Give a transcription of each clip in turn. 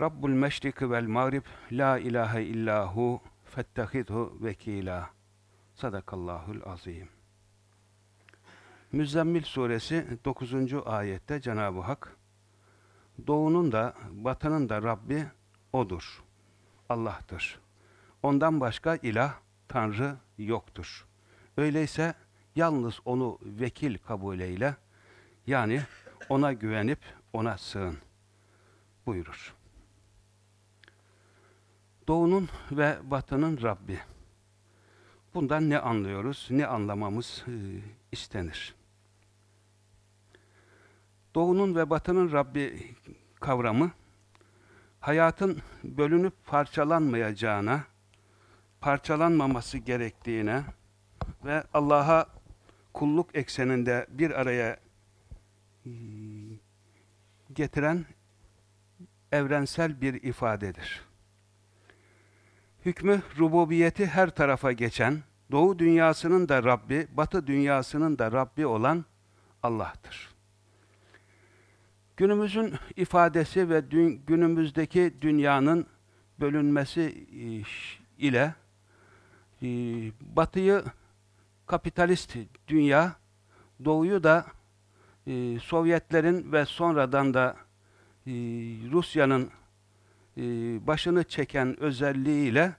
Rabbul meşriki vel mağrib la ilahe illahu fettehidhu vekila. Sadakallahul azim. Müzzemmil suresi 9. ayette Cenab-ı Hak Doğunun da batının da Rabbi O'dur. Allah'tır. Ondan başka ilah, Tanrı yoktur. Öyleyse yalnız O'nu vekil kabul eyle, yani O'na güvenip O'na sığın buyurur. Doğunun ve batının Rabbi. Bundan ne anlıyoruz, ne anlamamız e, istenir. Doğunun ve batının Rabbi kavramı, hayatın bölünüp parçalanmayacağına, parçalanmaması gerektiğine ve Allah'a kulluk ekseninde bir araya e, getiren evrensel bir ifadedir. Hükmü, rububiyeti her tarafa geçen, doğu dünyasının da Rabbi, batı dünyasının da Rabbi olan Allah'tır. Günümüzün ifadesi ve dün, günümüzdeki dünyanın bölünmesi e, ile e, batıyı kapitalist dünya, doğuyu da e, Sovyetlerin ve sonradan da Rusya'nın e, başını çeken özelliğiyle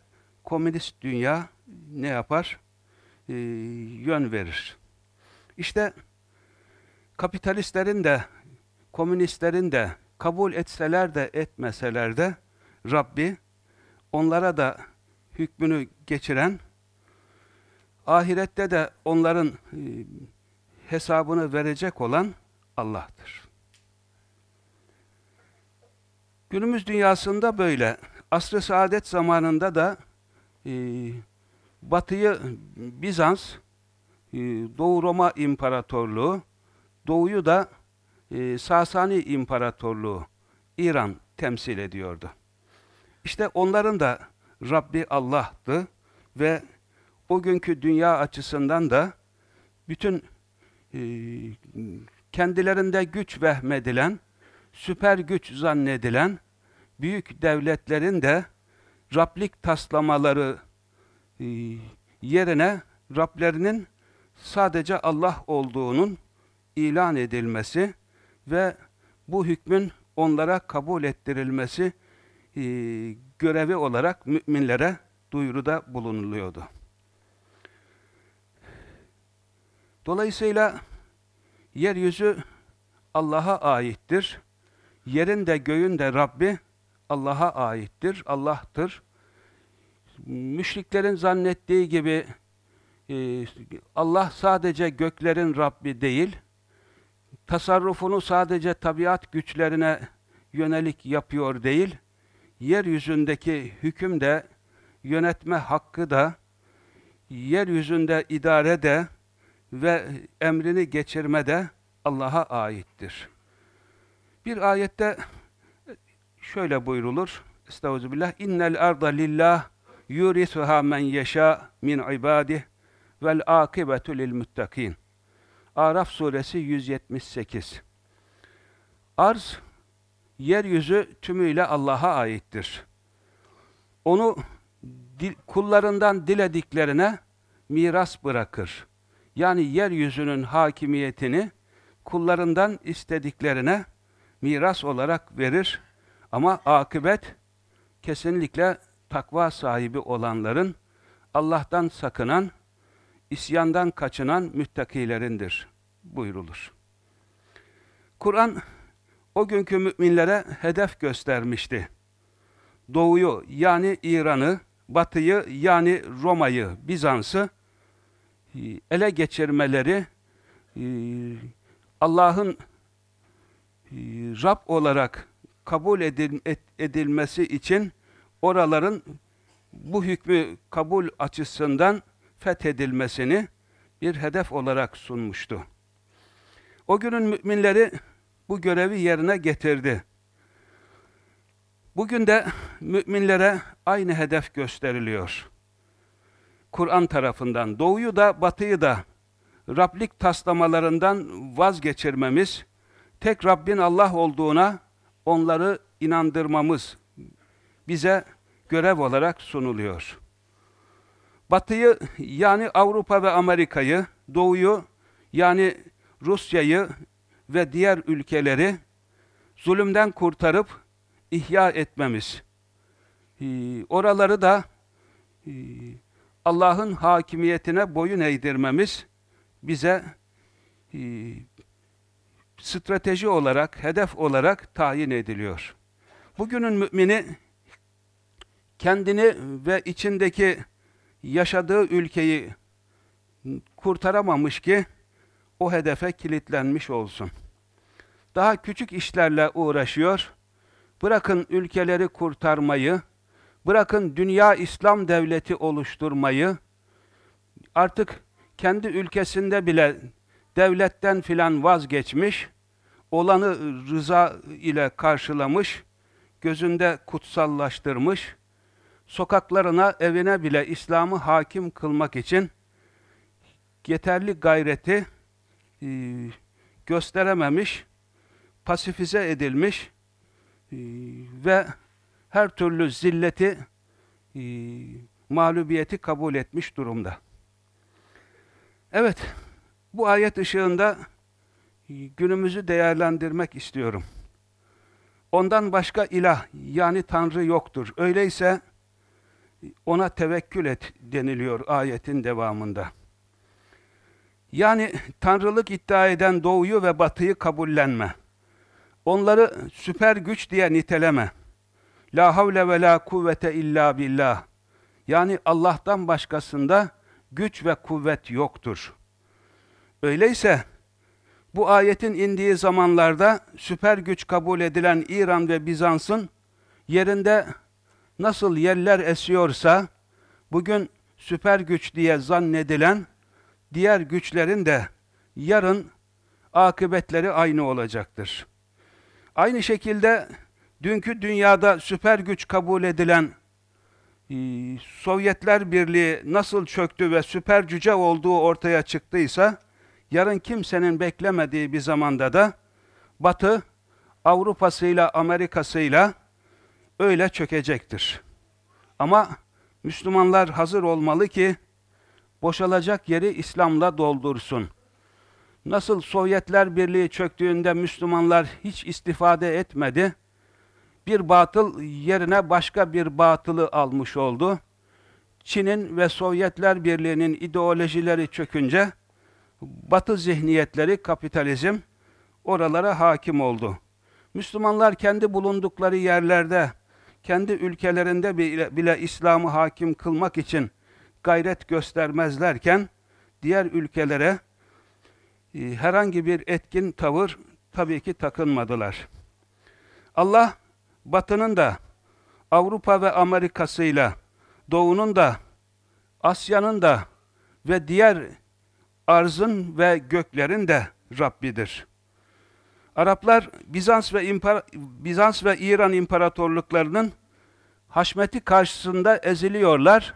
komünist dünya ne yapar? E, yön verir. İşte kapitalistlerin de komünistlerin de kabul etseler de etmeseler de Rabbi onlara da hükmünü geçiren ahirette de onların e, hesabını verecek olan Allah'tır. Günümüz dünyasında böyle. Asr-ı saadet zamanında da e, Batı'yı Bizans, e, Doğu Roma İmparatorluğu, Doğu'yu da e, Sasani İmparatorluğu, İran temsil ediyordu. İşte onların da Rabbi Allah'tı ve o günkü dünya açısından da bütün e, kendilerinde güç vehmedilen, süper güç zannedilen büyük devletlerin de Rablik taslamaları e, yerine Rablerinin sadece Allah olduğunun ilan edilmesi ve bu hükmün onlara kabul ettirilmesi e, görevi olarak müminlere duyuruda bulunuluyordu. Dolayısıyla yeryüzü Allah'a aittir. Yerin de göğün de Rabbi Allah'a aittir, Allah'tır. Müşriklerin zannettiği gibi e, Allah sadece göklerin Rabbi değil, tasarrufunu sadece tabiat güçlerine yönelik yapıyor değil, yeryüzündeki hüküm de, yönetme hakkı da, yeryüzünde idare de ve emrini geçirme de Allah'a aittir. Bir ayette şöyle buyrulur. Estağfirullah. İnnel arda lillah yurisuha men yeşâ min ibadih vel akibetu lil muttakin. Araf suresi 178. Arz yeryüzü tümüyle Allah'a aittir. Onu kullarından dilediklerine miras bırakır. Yani yeryüzünün hakimiyetini kullarından istediklerine miras olarak verir. Ama akıbet kesinlikle takva sahibi olanların, Allah'tan sakınan isyandan kaçınan müttakilerindir buyurulur. Kur'an o günkü müminlere hedef göstermişti. Doğuyu yani İran'ı, batıyı yani Roma'yı, Bizans'ı e, ele geçirmeleri, e, Allah'ın Rab olarak kabul edilmesi için oraların bu hükmü kabul açısından fethedilmesini bir hedef olarak sunmuştu. O günün müminleri bu görevi yerine getirdi. Bugün de müminlere aynı hedef gösteriliyor. Kur'an tarafından doğuyu da batıyı da Rablik taslamalarından vazgeçirmemiz, tek Rabbin Allah olduğuna onları inandırmamız bize görev olarak sunuluyor. Batıyı yani Avrupa ve Amerika'yı, Doğu'yu yani Rusya'yı ve diğer ülkeleri zulümden kurtarıp ihya etmemiz. Ee, oraları da e, Allah'ın hakimiyetine boyun eğdirmemiz bize e, strateji olarak, hedef olarak tayin ediliyor. Bugünün mümini kendini ve içindeki yaşadığı ülkeyi kurtaramamış ki o hedefe kilitlenmiş olsun. Daha küçük işlerle uğraşıyor. Bırakın ülkeleri kurtarmayı, bırakın dünya İslam devleti oluşturmayı, artık kendi ülkesinde bile devletten filan vazgeçmiş, olanı rıza ile karşılamış, gözünde kutsallaştırmış, sokaklarına, evine bile İslam'ı hakim kılmak için yeterli gayreti e, gösterememiş, pasifize edilmiş e, ve her türlü zilleti, e, mağlubiyeti kabul etmiş durumda. Evet, bu ayet ışığında günümüzü değerlendirmek istiyorum. Ondan başka ilah yani Tanrı yoktur. Öyleyse ona tevekkül et deniliyor ayetin devamında. Yani tanrılık iddia eden doğuyu ve batıyı kabullenme. Onları süper güç diye niteleme. La havle ve la kuvvete illa billah. Yani Allah'tan başkasında güç ve kuvvet yoktur. Öyleyse bu ayetin indiği zamanlarda süper güç kabul edilen İran ve Bizans'ın yerinde nasıl yerler esiyorsa bugün süper güç diye zannedilen diğer güçlerin de yarın akıbetleri aynı olacaktır. Aynı şekilde dünkü dünyada süper güç kabul edilen e, Sovyetler Birliği nasıl çöktü ve süper cüce olduğu ortaya çıktıysa, yarın kimsenin beklemediği bir zamanda da Batı, Avrupa'sıyla, Amerika'sıyla öyle çökecektir. Ama Müslümanlar hazır olmalı ki, boşalacak yeri İslam'la doldursun. Nasıl Sovyetler Birliği çöktüğünde Müslümanlar hiç istifade etmedi, bir batıl yerine başka bir batılı almış oldu. Çin'in ve Sovyetler Birliği'nin ideolojileri çökünce, batı zihniyetleri, kapitalizm oralara hakim oldu. Müslümanlar kendi bulundukları yerlerde, kendi ülkelerinde bile, bile İslam'ı hakim kılmak için gayret göstermezlerken, diğer ülkelere e, herhangi bir etkin tavır tabii ki takınmadılar. Allah, Batı'nın da, Avrupa ve Amerika'sıyla, Doğu'nun da, Asya'nın da ve diğer arzın ve göklerin de Rabbidir. Araplar Bizans ve İmpar Bizans ve İran imparatorluklarının haşmeti karşısında eziliyorlar.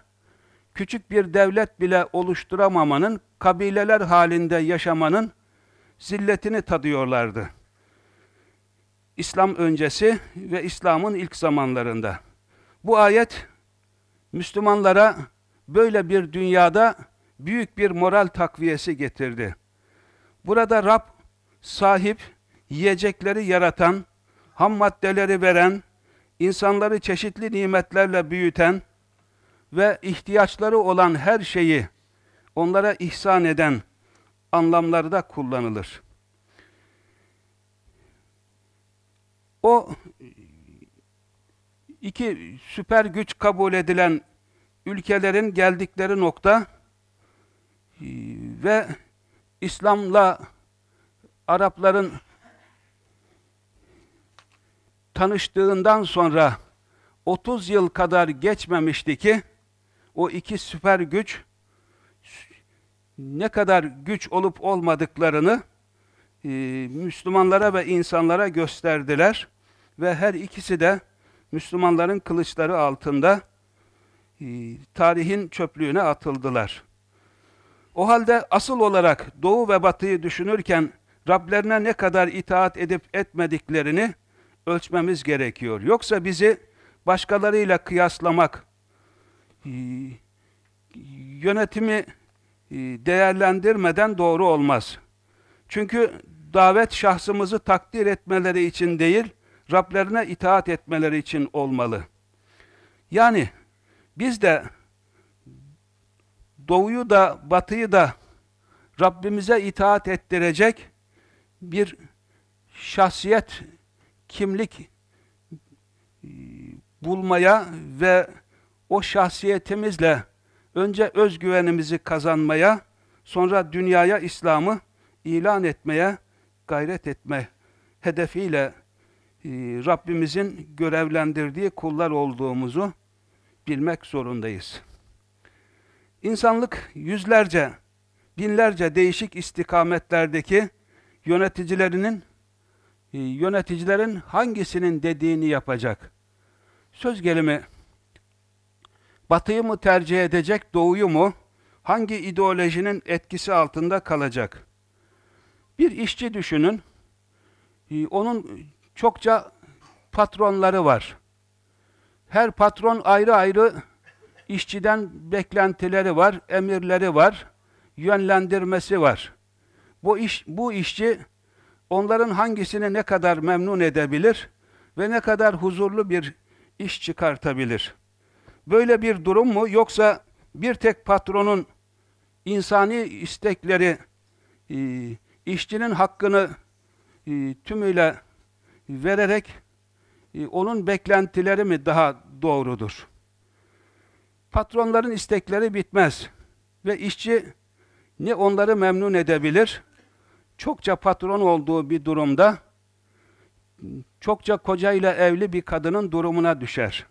Küçük bir devlet bile oluşturamamanın, kabileler halinde yaşamanın zilletini tadıyorlardı. İslam öncesi ve İslam'ın ilk zamanlarında. Bu ayet Müslümanlara böyle bir dünyada büyük bir moral takviyesi getirdi. Burada Rab sahip, yiyecekleri yaratan, ham maddeleri veren, insanları çeşitli nimetlerle büyüten ve ihtiyaçları olan her şeyi onlara ihsan eden anlamları da kullanılır. O iki süper güç kabul edilen ülkelerin geldikleri nokta ve İslam'la Arapların tanıştığından sonra 30 yıl kadar geçmemişti ki o iki süper güç ne kadar güç olup olmadıklarını e, Müslümanlara ve insanlara gösterdiler ve her ikisi de Müslümanların kılıçları altında e, tarihin çöplüğüne atıldılar. O halde asıl olarak Doğu ve Batı'yı düşünürken Rablerine ne kadar itaat edip etmediklerini ölçmemiz gerekiyor. Yoksa bizi başkalarıyla kıyaslamak, e, yönetimi e, değerlendirmeden doğru olmaz. Çünkü davet şahsımızı takdir etmeleri için değil, Rablerine itaat etmeleri için olmalı. Yani biz de doğuyu da batıyı da Rabbimize itaat ettirecek bir şahsiyet, kimlik e, bulmaya ve o şahsiyetimizle önce özgüvenimizi kazanmaya, sonra dünyaya İslam'ı ilan etmeye gayret etme hedefiyle e, Rabbimizin görevlendirdiği kullar olduğumuzu bilmek zorundayız. İnsanlık yüzlerce, binlerce değişik istikametlerdeki yöneticilerinin e, yöneticilerin hangisinin dediğini yapacak? Söz gelimi batıyı mı tercih edecek, doğuyu mu? Hangi ideolojinin etkisi altında kalacak? Bir işçi düşünün, e, onun çokça patronları var. Her patron ayrı ayrı işçiden beklentileri var, emirleri var, yönlendirmesi var. Bu iş bu işçi onların hangisini ne kadar memnun edebilir ve ne kadar huzurlu bir iş çıkartabilir? Böyle bir durum mu yoksa bir tek patronun insani istekleri e, işçinin hakkını e, tümüyle vererek e, onun beklentileri mi daha doğrudur? Patronların istekleri bitmez ve işçi ne onları memnun edebilir, çokça patron olduğu bir durumda çokça kocayla evli bir kadının durumuna düşer.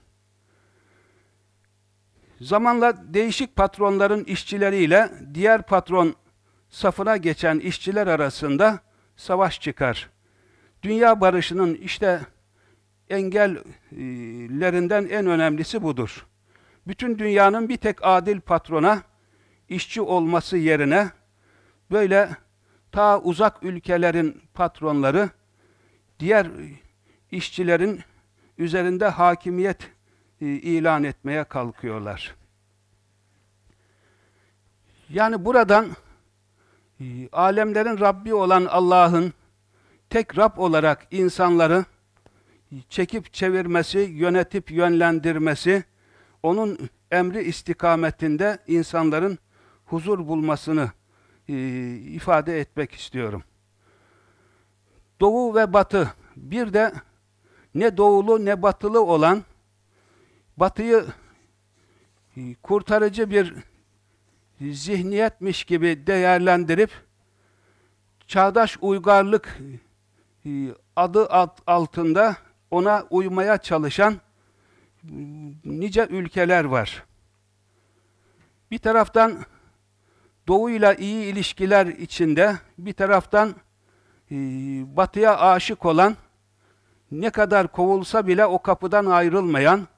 Zamanla değişik patronların işçileriyle diğer patron safına geçen işçiler arasında savaş çıkar. Dünya barışının işte engellerinden en önemlisi budur. Bütün dünyanın bir tek adil patrona işçi olması yerine böyle ta uzak ülkelerin patronları diğer işçilerin üzerinde hakimiyet e, ilan etmeye kalkıyorlar. Yani buradan e, alemlerin Rabbi olan Allah'ın tek Rab olarak insanları çekip çevirmesi, yönetip yönlendirmesi, onun emri istikametinde insanların huzur bulmasını e, ifade etmek istiyorum. Doğu ve batı, bir de ne doğulu ne batılı olan, batıyı e, kurtarıcı bir zihniyetmiş gibi değerlendirip, çağdaş uygarlık e, adı altında ona uymaya çalışan nice ülkeler var. Bir taraftan doğuyla iyi ilişkiler içinde, bir taraftan e, batıya aşık olan, ne kadar kovulsa bile o kapıdan ayrılmayan,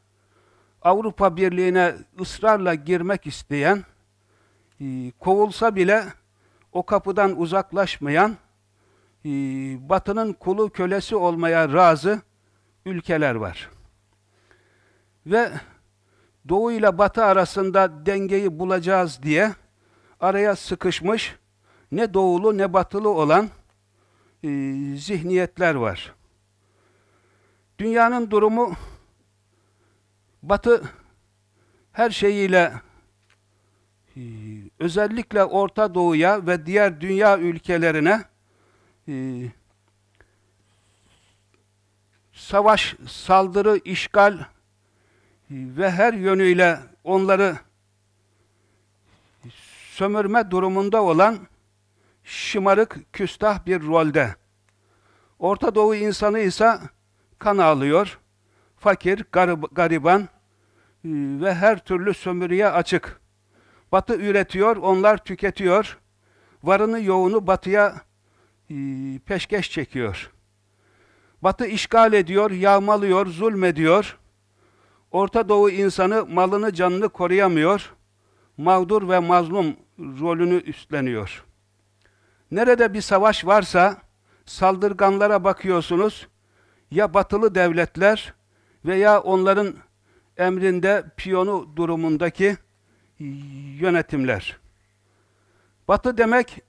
Avrupa Birliği'ne ısrarla girmek isteyen, e, kovulsa bile o kapıdan uzaklaşmayan, e, batının kulu kölesi olmaya razı ülkeler var. Ve doğu ile batı arasında dengeyi bulacağız diye araya sıkışmış ne doğulu ne batılı olan e, zihniyetler var. Dünyanın durumu batı her şeyiyle e, özellikle Orta Doğu'ya ve diğer dünya ülkelerine e, savaş, saldırı, işgal ve her yönüyle onları sömürme durumunda olan şımarık, küstah bir rolde. Orta Doğu insanı ise kan ağlıyor, fakir, garib gariban e, ve her türlü sömürüye açık. Batı üretiyor, onlar tüketiyor. Varını yoğunu batıya e, peşkeş çekiyor. Batı işgal ediyor, yağmalıyor, zulmediyor. Orta Doğu insanı malını canını koruyamıyor. Mağdur ve mazlum rolünü üstleniyor. Nerede bir savaş varsa saldırganlara bakıyorsunuz. Ya batılı devletler veya onların emrinde piyonu durumundaki yönetimler. Batı demek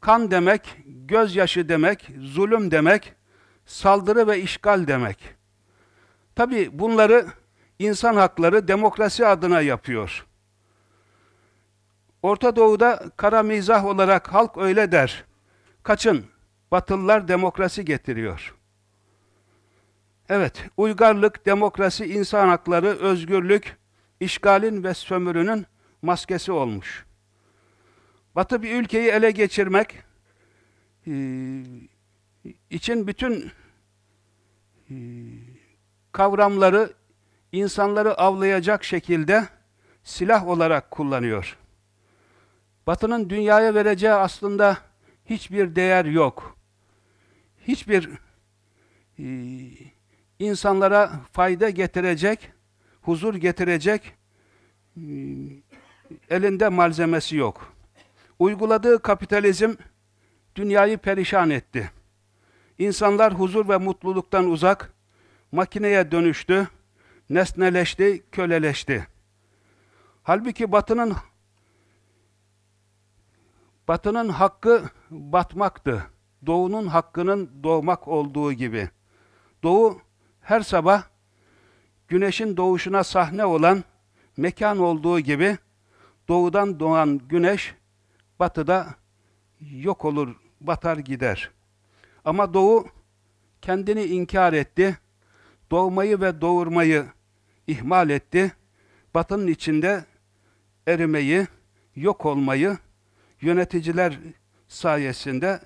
kan demek, gözyaşı demek, zulüm demek, saldırı ve işgal demek. Tabi bunları insan hakları demokrasi adına yapıyor. Orta Doğu'da kara mizah olarak halk öyle der. Kaçın, Batılılar demokrasi getiriyor. Evet, uygarlık, demokrasi, insan hakları, özgürlük, işgalin ve sömürünün maskesi olmuş. Batı bir ülkeyi ele geçirmek e, için bütün e, kavramları insanları avlayacak şekilde silah olarak kullanıyor. Batı'nın dünyaya vereceği aslında hiçbir değer yok. Hiçbir e, insanlara fayda getirecek, huzur getirecek e, elinde malzemesi yok. Uyguladığı kapitalizm dünyayı perişan etti. İnsanlar huzur ve mutluluktan uzak, makineye dönüştü, nesneleşti, köleleşti. Halbuki Batı'nın Batı'nın hakkı batmaktı. Doğu'nun hakkının doğmak olduğu gibi. Doğu her sabah güneşin doğuşuna sahne olan mekan olduğu gibi doğudan doğan güneş batıda yok olur, batar gider. Ama doğu kendini inkar etti. Doğmayı ve doğurmayı ihmal etti. Batının içinde erimeyi, yok olmayı yöneticiler sayesinde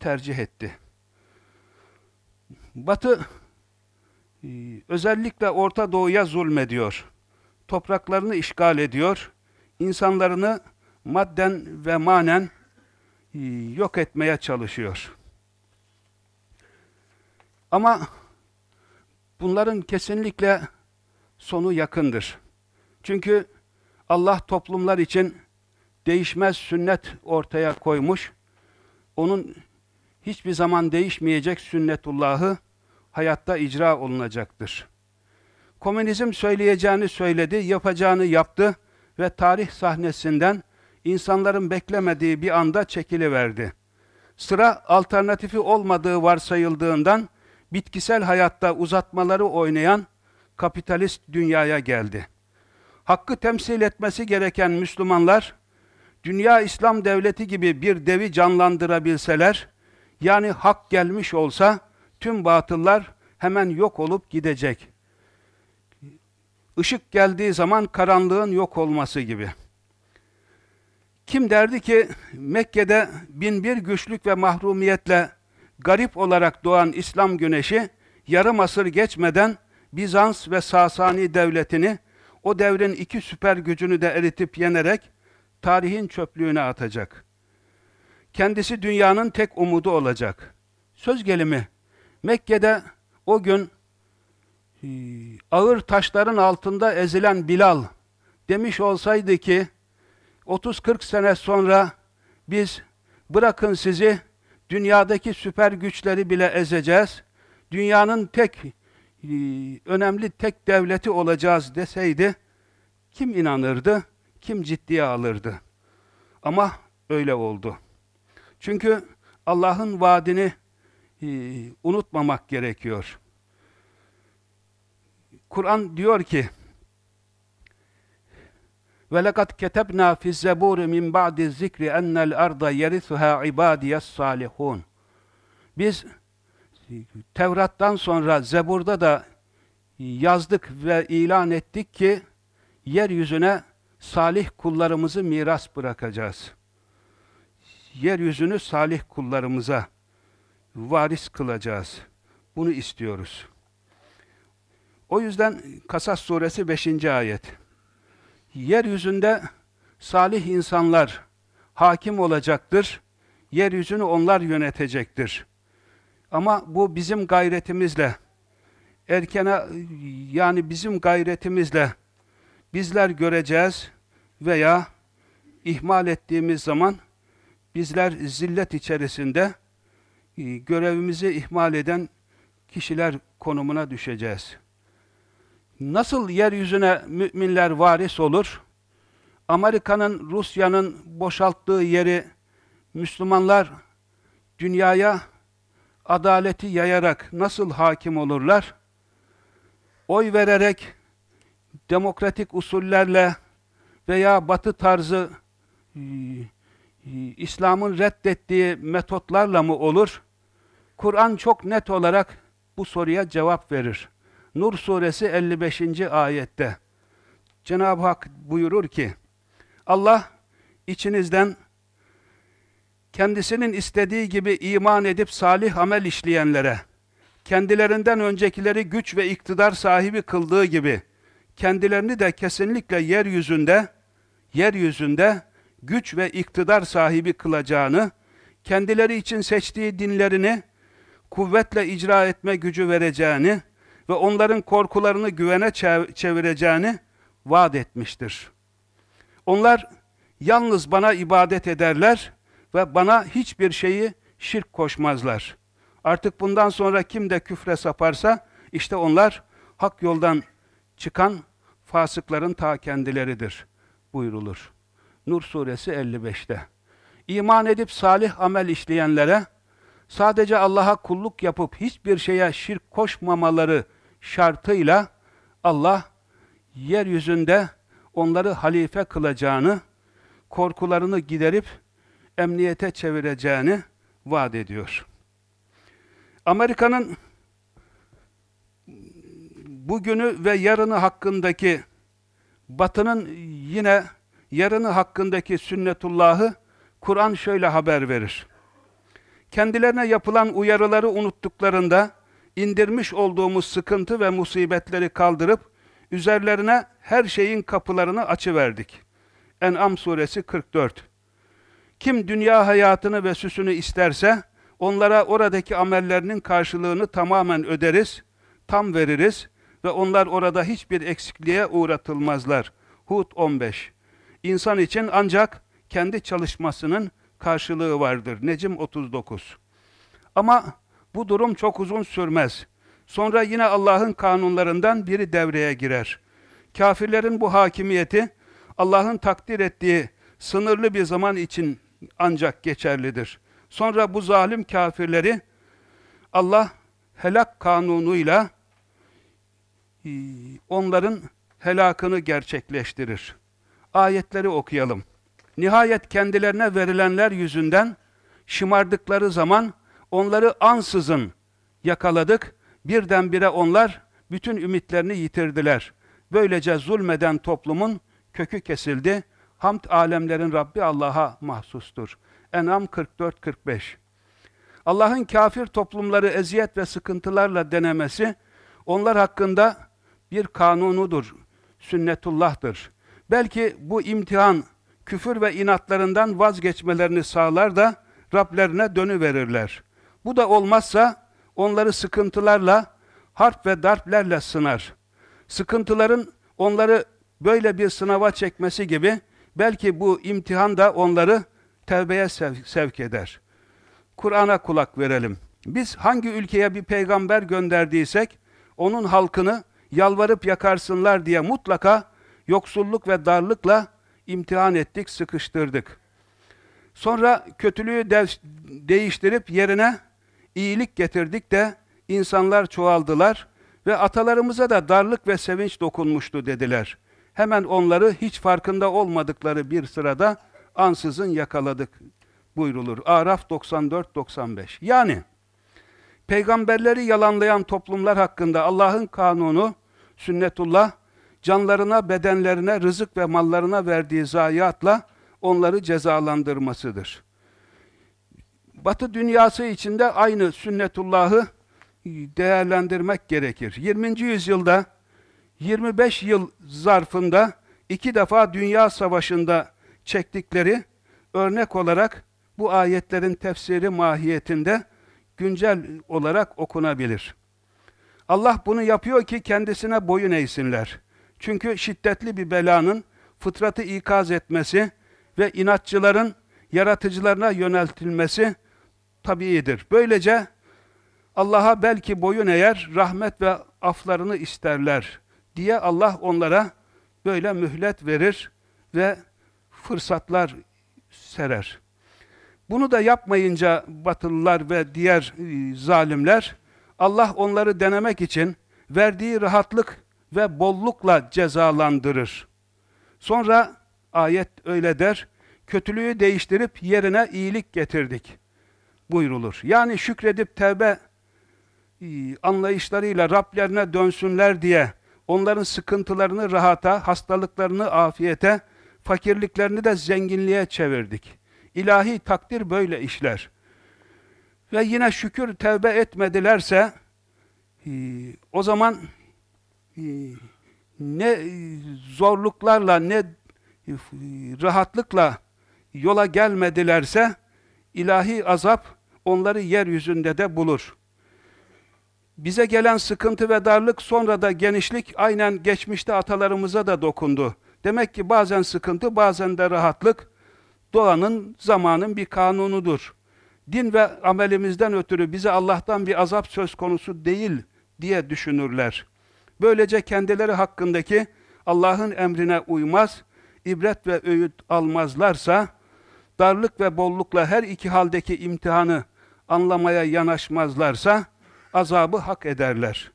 tercih etti. Batı e, özellikle Orta Doğu'ya zulmediyor. Topraklarını işgal ediyor. insanlarını madden ve manen e, yok etmeye çalışıyor. Ama bunların kesinlikle sonu yakındır. Çünkü Allah toplumlar için değişmez sünnet ortaya koymuş. Onun hiçbir zaman değişmeyecek sünnetullahı hayatta icra olunacaktır. Komünizm söyleyeceğini söyledi, yapacağını yaptı ve tarih sahnesinden insanların beklemediği bir anda çekiliverdi. Sıra alternatifi olmadığı varsayıldığından bitkisel hayatta uzatmaları oynayan kapitalist dünyaya geldi. Hakkı temsil etmesi gereken Müslümanlar, dünya İslam devleti gibi bir devi canlandırabilseler, yani hak gelmiş olsa, tüm batıllar hemen yok olup gidecek. Işık geldiği zaman karanlığın yok olması gibi. Kim derdi ki Mekke'de binbir güçlük ve mahrumiyetle garip olarak doğan İslam güneşi yarım asır geçmeden Bizans ve Sasani devletini o devrin iki süper gücünü de eritip yenerek tarihin çöplüğüne atacak. Kendisi dünyanın tek umudu olacak. Söz gelimi Mekke'de o gün ağır taşların altında ezilen Bilal demiş olsaydı ki 30-40 sene sonra biz bırakın sizi dünyadaki süper güçleri bile ezeceğiz. Dünyanın tek e, önemli tek devleti olacağız deseydi kim inanırdı? Kim ciddiye alırdı? Ama öyle oldu. Çünkü Allah'ın vaadini e, unutmamak gerekiyor. Kur'an diyor ki Ve lekad ketebna fi zebur min ba'di zikri enel arda yerithuha ibadiyes salihun. Biz Tevrat'tan sonra Zebur'da da yazdık ve ilan ettik ki yeryüzüne salih kullarımızı miras bırakacağız. Yeryüzünü salih kullarımıza varis kılacağız. Bunu istiyoruz. O yüzden Kasas suresi 5. ayet. Yeryüzünde salih insanlar hakim olacaktır. Yeryüzünü onlar yönetecektir. Ama bu bizim gayretimizle, erkene yani bizim gayretimizle bizler göreceğiz veya ihmal ettiğimiz zaman bizler zillet içerisinde e, görevimizi ihmal eden kişiler konumuna düşeceğiz. Nasıl yeryüzüne müminler varis olur? Amerika'nın, Rusya'nın boşalttığı yeri Müslümanlar dünyaya adaleti yayarak nasıl hakim olurlar? Oy vererek, demokratik usullerle veya batı tarzı e, e, İslam'ın reddettiği metotlarla mı olur? Kur'an çok net olarak bu soruya cevap verir. Nur suresi 55. ayette Cenab-ı Hak buyurur ki Allah içinizden kendisinin istediği gibi iman edip salih amel işleyenlere, kendilerinden öncekileri güç ve iktidar sahibi kıldığı gibi, kendilerini de kesinlikle yeryüzünde, yeryüzünde güç ve iktidar sahibi kılacağını, kendileri için seçtiği dinlerini kuvvetle icra etme gücü vereceğini ve onların korkularını güvene çevireceğini vaat etmiştir. Onlar yalnız bana ibadet ederler ve bana hiçbir şeyi şirk koşmazlar. Artık bundan sonra kim de küfre saparsa işte onlar hak yoldan çıkan fasıkların ta kendileridir buyrulur. Nur suresi 55'te. İman edip salih amel işleyenlere sadece Allah'a kulluk yapıp hiçbir şeye şirk koşmamaları şartıyla Allah yeryüzünde onları halife kılacağını, korkularını giderip emniyete çevireceğini vaat ediyor. Amerika'nın bugünü ve yarını hakkındaki Batı'nın yine yarını hakkındaki sünnetullahı Kur'an şöyle haber verir. Kendilerine yapılan uyarıları unuttuklarında indirmiş olduğumuz sıkıntı ve musibetleri kaldırıp üzerlerine her şeyin kapılarını açıverdik. En'am suresi 44 Kim dünya hayatını ve süsünü isterse onlara oradaki amellerinin karşılığını tamamen öderiz, tam veririz ve onlar orada hiçbir eksikliğe uğratılmazlar. Hud 15 İnsan için ancak kendi çalışmasının karşılığı vardır. Necim 39 Ama bu durum çok uzun sürmez. Sonra yine Allah'ın kanunlarından biri devreye girer. Kafirlerin bu hakimiyeti Allah'ın takdir ettiği sınırlı bir zaman için ancak geçerlidir. Sonra bu zalim kafirleri Allah helak kanunuyla e, onların helakını gerçekleştirir. Ayetleri okuyalım. Nihayet kendilerine verilenler yüzünden şımardıkları zaman onları ansızın yakaladık. Birdenbire onlar bütün ümitlerini yitirdiler. Böylece zulmeden toplumun kökü kesildi. Hamd alemlerin Rabbi Allah'a mahsustur. En'am 44-45 Allah'ın kafir toplumları eziyet ve sıkıntılarla denemesi, onlar hakkında bir kanunudur, sünnetullah'tır. Belki bu imtihan, küfür ve inatlarından vazgeçmelerini sağlar da Rablerine dönüverirler. Bu da olmazsa onları sıkıntılarla, harp ve darplerle sınar. Sıkıntıların onları böyle bir sınava çekmesi gibi belki bu imtihan da onları tevbeye sev sevk eder. Kur'an'a kulak verelim. Biz hangi ülkeye bir peygamber gönderdiysek, onun halkını yalvarıp yakarsınlar diye mutlaka yoksulluk ve darlıkla imtihan ettik, sıkıştırdık. Sonra kötülüğü değiştirip yerine iyilik getirdik de insanlar çoğaldılar ve atalarımıza da darlık ve sevinç dokunmuştu dediler. Hemen onları hiç farkında olmadıkları bir sırada ansızın yakaladık buyrulur. Araf 94-95. Yani peygamberleri yalanlayan toplumlar hakkında Allah'ın kanunu, sünnetullah, canlarına, bedenlerine, rızık ve mallarına verdiği zayiatla onları cezalandırmasıdır. Batı dünyası içinde aynı sünnetullahı değerlendirmek gerekir. 20. yüzyılda 25 yıl zarfında iki defa dünya savaşında çektikleri örnek olarak bu ayetlerin tefsiri mahiyetinde güncel olarak okunabilir. Allah bunu yapıyor ki kendisine boyun eğsinler. Çünkü şiddetli bir belanın fıtratı ikaz etmesi ve inatçıların yaratıcılarına yöneltilmesi tabiidir. Böylece Allah'a belki boyun eğer, rahmet ve aflarını isterler diye Allah onlara böyle mühlet verir ve fırsatlar serer. Bunu da yapmayınca Batılılar ve diğer e, zalimler, Allah onları denemek için verdiği rahatlık ve bollukla cezalandırır. Sonra ayet öyle der, kötülüğü değiştirip yerine iyilik getirdik buyrulur. Yani şükredip tevbe e, anlayışlarıyla Rablerine dönsünler diye onların sıkıntılarını rahata, hastalıklarını afiyete, fakirliklerini de zenginliğe çevirdik. İlahi takdir böyle işler. Ve yine şükür tevbe etmedilerse e, o zaman e, ne zorluklarla ne rahatlıkla yola gelmedilerse ilahi azap onları yeryüzünde de bulur. Bize gelen sıkıntı ve darlık sonra da genişlik aynen geçmişte atalarımıza da dokundu. Demek ki bazen sıkıntı bazen de rahatlık doğanın zamanın bir kanunudur. Din ve amelimizden ötürü bize Allah'tan bir azap söz konusu değil diye düşünürler. Böylece kendileri hakkındaki Allah'ın emrine uymaz, ibret ve öğüt almazlarsa, darlık ve bollukla her iki haldeki imtihanı anlamaya yanaşmazlarsa azabı hak ederler.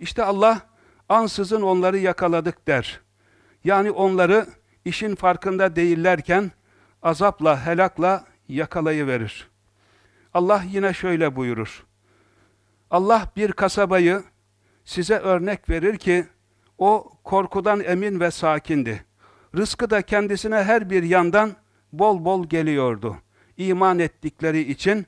İşte Allah ansızın onları yakaladık der. Yani onları işin farkında değillerken azapla, helakla yakalayıverir. Allah yine şöyle buyurur. Allah bir kasabayı size örnek verir ki o korkudan emin ve sakindi. Rızkı da kendisine her bir yandan bol bol geliyordu. İman ettikleri için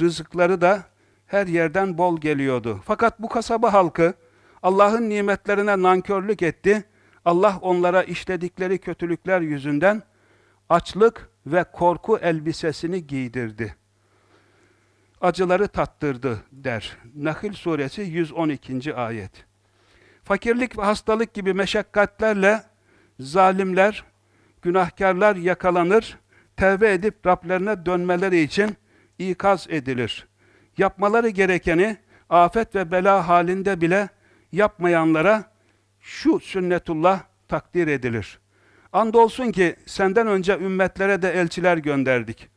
rızıkları da her yerden bol geliyordu. Fakat bu kasaba halkı Allah'ın nimetlerine nankörlük etti. Allah onlara işledikleri kötülükler yüzünden açlık ve korku elbisesini giydirdi. Acıları tattırdı der. Nahil suresi 112. ayet. Fakirlik ve hastalık gibi meşakkatlerle zalimler, günahkarlar yakalanır, tevbe edip Rablerine dönmeleri için ikaz edilir. Yapmaları gerekeni afet ve bela halinde bile yapmayanlara şu sünnetullah takdir edilir. Andolsun ki senden önce ümmetlere de elçiler gönderdik.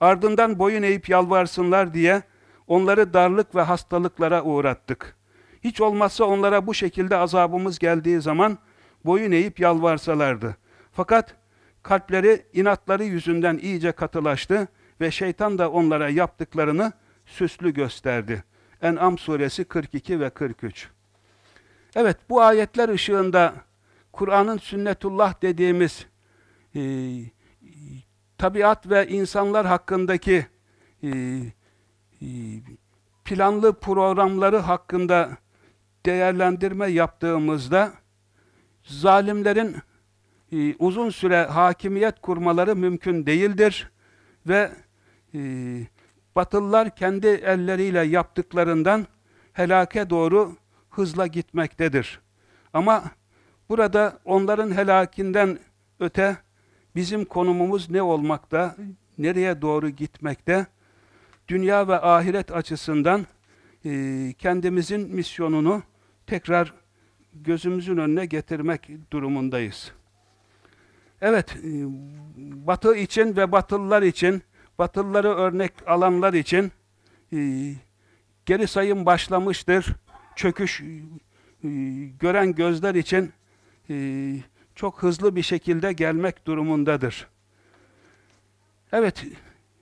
Ardından boyun eğip yalvarsınlar diye onları darlık ve hastalıklara uğrattık. Hiç olmazsa onlara bu şekilde azabımız geldiği zaman boyun eğip yalvarsalardı. Fakat kalpleri inatları yüzünden iyice katılaştı ve şeytan da onlara yaptıklarını süslü gösterdi. En'am suresi 42 ve 43. Evet bu ayetler ışığında Kur'an'ın sünnetullah dediğimiz e, tabiat ve insanlar hakkındaki e, e, planlı programları hakkında değerlendirme yaptığımızda zalimlerin e, uzun süre hakimiyet kurmaları mümkün değildir ve e, Batılılar kendi elleriyle yaptıklarından helake doğru hızla gitmektedir. Ama burada onların helakinden öte bizim konumumuz ne olmakta, nereye doğru gitmekte, dünya ve ahiret açısından e, kendimizin misyonunu tekrar gözümüzün önüne getirmek durumundayız. Evet, e, Batı için ve Batılılar için, Batılıları örnek alanlar için e, geri sayım başlamıştır. Çöküş e, gören gözler için çok hızlı bir şekilde gelmek durumundadır. Evet,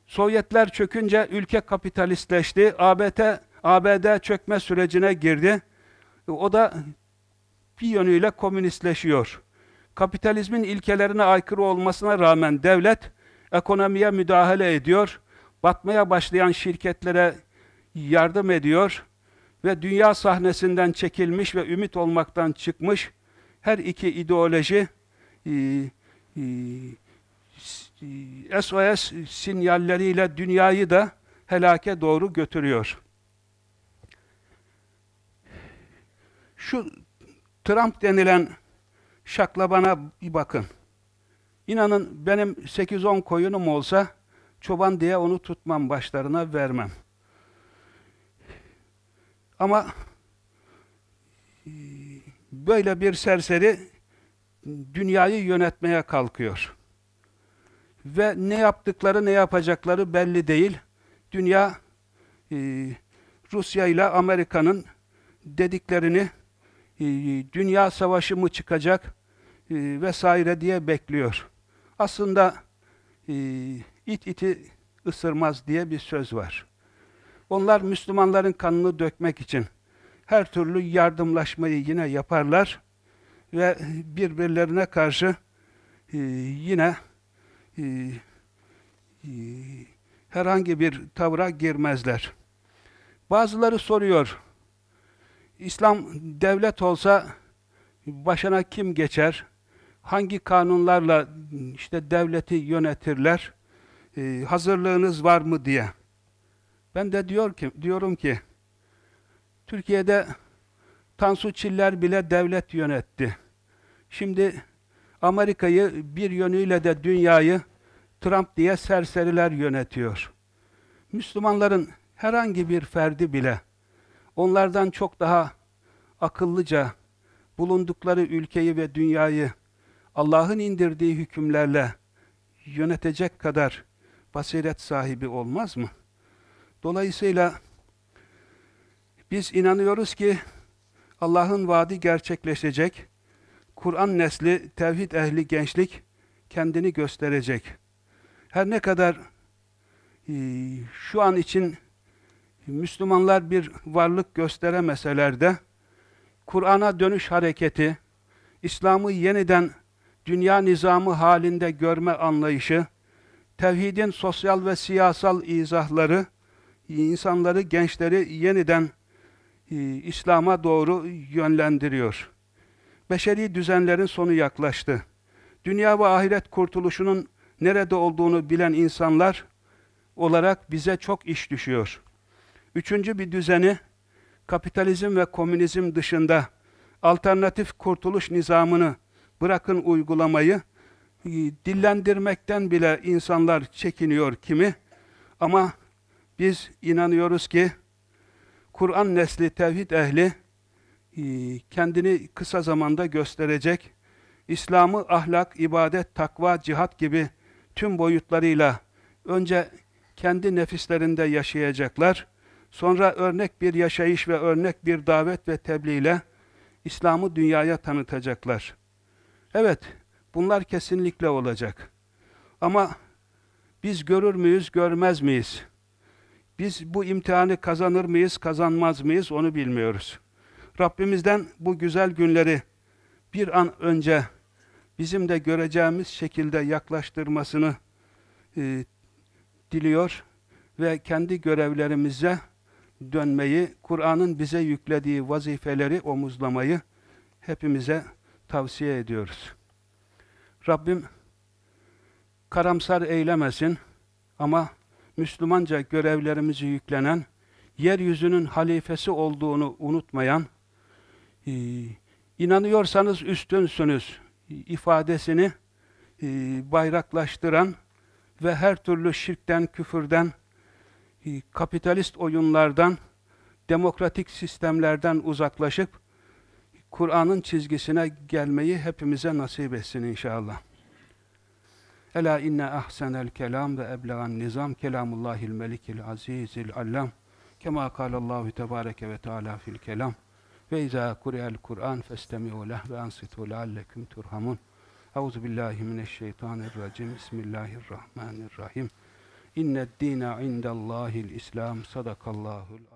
Sovyetler çökünce ülke kapitalistleşti. ABD, ABD çökme sürecine girdi. O da bir yönüyle komünistleşiyor. Kapitalizmin ilkelerine aykırı olmasına rağmen devlet ekonomiye müdahale ediyor. Batmaya başlayan şirketlere yardım ediyor ve dünya sahnesinden çekilmiş ve ümit olmaktan çıkmış her iki ideoloji e, e, SOS sinyalleriyle dünyayı da helake doğru götürüyor. Şu Trump denilen şaklabana bir bakın. İnanın benim 8-10 koyunum olsa çoban diye onu tutmam, başlarına vermem. Ama e, böyle bir serseri dünyayı yönetmeye kalkıyor. Ve ne yaptıkları ne yapacakları belli değil. Dünya e, Rusya ile Amerika'nın dediklerini e, dünya savaşı mı çıkacak vesaire diye bekliyor. Aslında e, it iti ısırmaz diye bir söz var. Onlar Müslümanların kanını dökmek için her türlü yardımlaşmayı yine yaparlar ve birbirlerine karşı e, yine e, e, herhangi bir tavra girmezler. Bazıları soruyor, İslam devlet olsa başına kim geçer? Hangi kanunlarla işte devleti yönetirler? Ee, hazırlığınız var mı diye. Ben de diyor ki, diyorum ki Türkiye'de Tansu Çiller bile devlet yönetti. Şimdi Amerika'yı bir yönüyle de dünyayı Trump diye serseriler yönetiyor. Müslümanların herhangi bir ferdi bile onlardan çok daha akıllıca bulundukları ülkeyi ve dünyayı Allah'ın indirdiği hükümlerle yönetecek kadar basiret sahibi olmaz mı? Dolayısıyla biz inanıyoruz ki Allah'ın vaadi gerçekleşecek. Kur'an nesli, tevhid ehli gençlik kendini gösterecek. Her ne kadar e, şu an için Müslümanlar bir varlık gösteremeseler de Kur'an'a dönüş hareketi, İslam'ı yeniden dünya nizamı halinde görme anlayışı, tevhidin sosyal ve siyasal izahları, insanları, gençleri yeniden e, İslam'a doğru yönlendiriyor. Beşeri düzenlerin sonu yaklaştı. Dünya ve ahiret kurtuluşunun nerede olduğunu bilen insanlar olarak bize çok iş düşüyor. Üçüncü bir düzeni, kapitalizm ve komünizm dışında alternatif kurtuluş nizamını bırakın uygulamayı, e, dillendirmekten bile insanlar çekiniyor kimi. Ama biz inanıyoruz ki Kur'an nesli, tevhid ehli e, kendini kısa zamanda gösterecek. İslam'ı ahlak, ibadet, takva, cihat gibi tüm boyutlarıyla önce kendi nefislerinde yaşayacaklar. Sonra örnek bir yaşayış ve örnek bir davet ve tebliğ ile İslam'ı dünyaya tanıtacaklar. Evet, bunlar kesinlikle olacak. Ama biz görür müyüz, görmez miyiz? Biz bu imtihanı kazanır mıyız, kazanmaz mıyız onu bilmiyoruz. Rabbimizden bu güzel günleri bir an önce bizim de göreceğimiz şekilde yaklaştırmasını e, diliyor ve kendi görevlerimize dönmeyi, Kur'an'ın bize yüklediği vazifeleri omuzlamayı hepimize tavsiye ediyoruz. Rabbim karamsar eylemesin ama Müslümanca görevlerimizi yüklenen, yeryüzünün halifesi olduğunu unutmayan, e, inanıyorsanız üstünsünüz ifadesini e, bayraklaştıran ve her türlü şirkten, küfürden, e, kapitalist oyunlardan, demokratik sistemlerden uzaklaşıp Kur'an'ın çizgisine gelmeyi hepimize nasip etsin inşallah. Ela inne ahsenel kelam ve eblegan nizam kelamullahil melikil azizil allam kema kalallahu tebareke ve teala fil kelam ve izâ kure'el Kur'an festemi'u leh ve ansitu leallekum turhamun Euzu billahi mineşşeytanirracim. Bismillahirrahmanirrahim. İnned dîne indellâhil İslam. Sadakallâhul